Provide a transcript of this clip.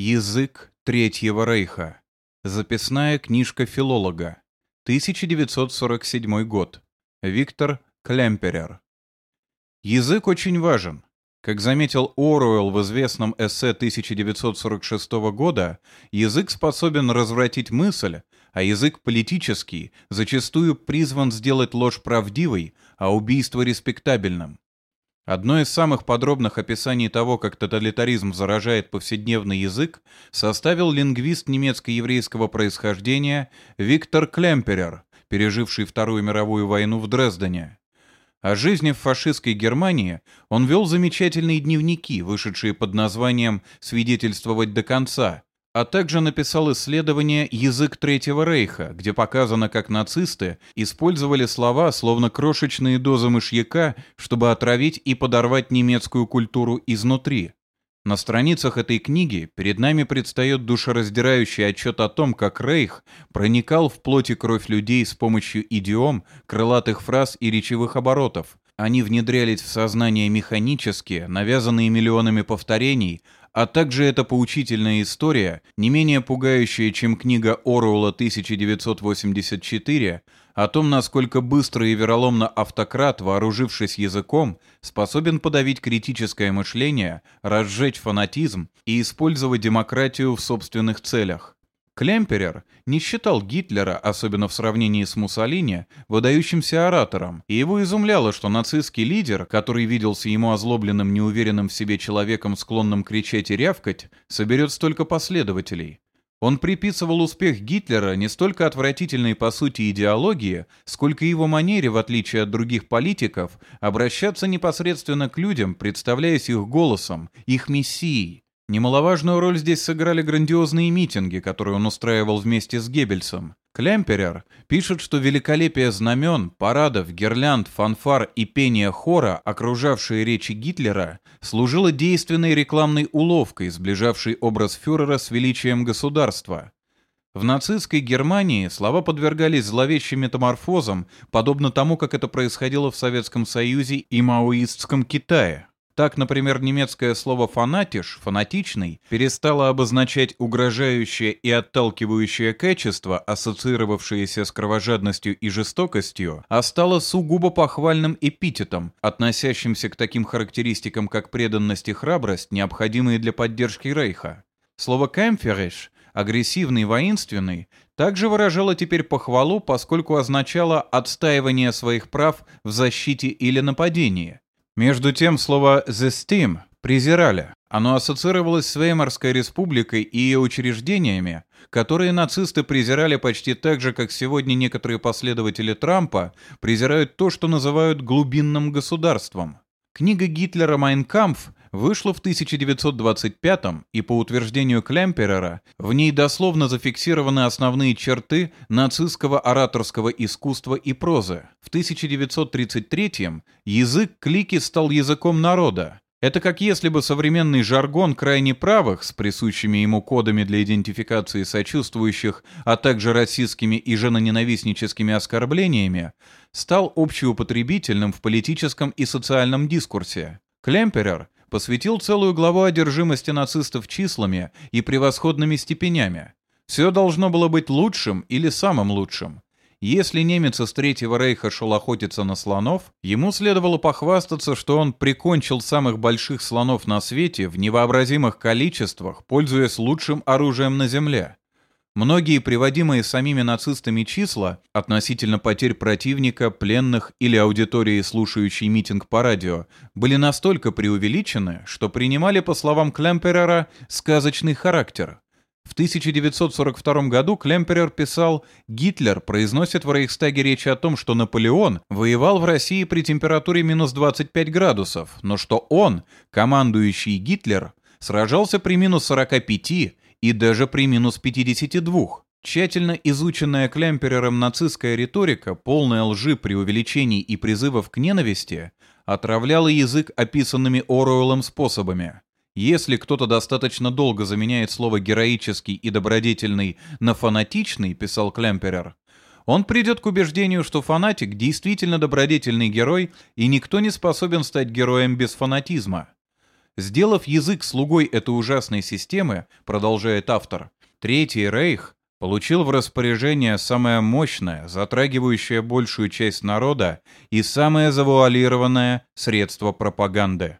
Язык Третьего Рейха. Записная книжка филолога. 1947 год. Виктор Клемперер. Язык очень важен. Как заметил Оруэлл в известном эссе 1946 года, язык способен развратить мысль, а язык политический зачастую призван сделать ложь правдивой, а убийство респектабельным. Одно из самых подробных описаний того, как тоталитаризм заражает повседневный язык, составил лингвист немецко-еврейского происхождения Виктор Клемперер, переживший Вторую мировую войну в Дрездене. О жизни в фашистской Германии он вел замечательные дневники, вышедшие под названием «Свидетельствовать до конца», а также написал исследование «Язык Третьего Рейха», где показано, как нацисты использовали слова, словно крошечные дозы мышьяка, чтобы отравить и подорвать немецкую культуру изнутри. На страницах этой книги перед нами предстает душераздирающий отчет о том, как Рейх проникал в плоть и кровь людей с помощью идиом, крылатых фраз и речевых оборотов. Они внедрялись в сознание механически, навязанные миллионами повторений, а также эта поучительная история, не менее пугающая, чем книга Оруэлла 1984, о том, насколько быстро и вероломно автократ, вооружившись языком, способен подавить критическое мышление, разжечь фанатизм и использовать демократию в собственных целях. Клемперер не считал Гитлера, особенно в сравнении с Муссолини, выдающимся оратором, и его изумляло, что нацистский лидер, который виделся ему озлобленным, неуверенным в себе человеком, склонным кричать и рявкать, соберет столько последователей. Он приписывал успех Гитлера не столько отвратительной по сути идеологии, сколько его манере, в отличие от других политиков, обращаться непосредственно к людям, представляясь их голосом, их мессией, Немаловажную роль здесь сыграли грандиозные митинги, которые он устраивал вместе с Геббельсом. Клемперер пишет, что великолепие знамен, парадов, гирлянд, фанфар и пение хора, окружавшие речи Гитлера, служило действенной рекламной уловкой, сближавшей образ фюрера с величием государства. В нацистской Германии слова подвергались зловещим метаморфозам, подобно тому, как это происходило в Советском Союзе и маоистском Китае. Так, например, немецкое слово «фанатиш» — «фанатичный» перестало обозначать угрожающее и отталкивающее качество, ассоциировавшееся с кровожадностью и жестокостью, а стало сугубо похвальным эпитетом, относящимся к таким характеристикам, как преданность и храбрость, необходимые для поддержки Рейха. Слово «кэмфериш» агрессивный, воинственный, также выражало теперь похвалу, поскольку означало отстаивание своих прав в защите или нападении. Между тем, слово «the steam» презирали. Оно ассоциировалось с Веймарской республикой и ее учреждениями, которые нацисты презирали почти так же, как сегодня некоторые последователи Трампа презирают то, что называют глубинным государством. Книга Гитлера «Майнкампф» вышла в 1925 и, по утверждению Клемперера, в ней дословно зафиксированы основные черты нацистского ораторского искусства и прозы. В 1933 язык клики стал языком народа, это как если бы современный жаргон крайне правых с присущими ему кодами для идентификации сочувствующих, а также расистскими и женоненавистническими оскорблениями, стал общеупотребительным в политическом и социальном дискурсе. Клемперер посвятил целую главу одержимости нацистов числами и превосходными степенями. Все должно было быть лучшим или самым лучшим. Если немец из Третьего Рейха шел охотиться на слонов, ему следовало похвастаться, что он прикончил самых больших слонов на свете в невообразимых количествах, пользуясь лучшим оружием на Земле. Многие приводимые самими нацистами числа относительно потерь противника, пленных или аудитории, слушающей митинг по радио, были настолько преувеличены, что принимали, по словам Клемперера, сказочный характер. В 1942 году Клемперер писал «Гитлер произносит в Рейхстаге речь о том, что Наполеон воевал в России при температуре минус 25 градусов, но что он, командующий Гитлер, сражался при минус 45 и даже при минус 52». Тщательно изученная Клемперером нацистская риторика, полная лжи, преувеличений и призывов к ненависти, отравляла язык описанными Оруэллом способами. Если кто-то достаточно долго заменяет слово «героический» и «добродетельный» на «фанатичный», писал Клемперер, он придет к убеждению, что фанатик действительно добродетельный герой, и никто не способен стать героем без фанатизма. Сделав язык слугой этой ужасной системы, продолжает автор, Третий Рейх получил в распоряжение самое мощное, затрагивающее большую часть народа и самое завуалированное средство пропаганды.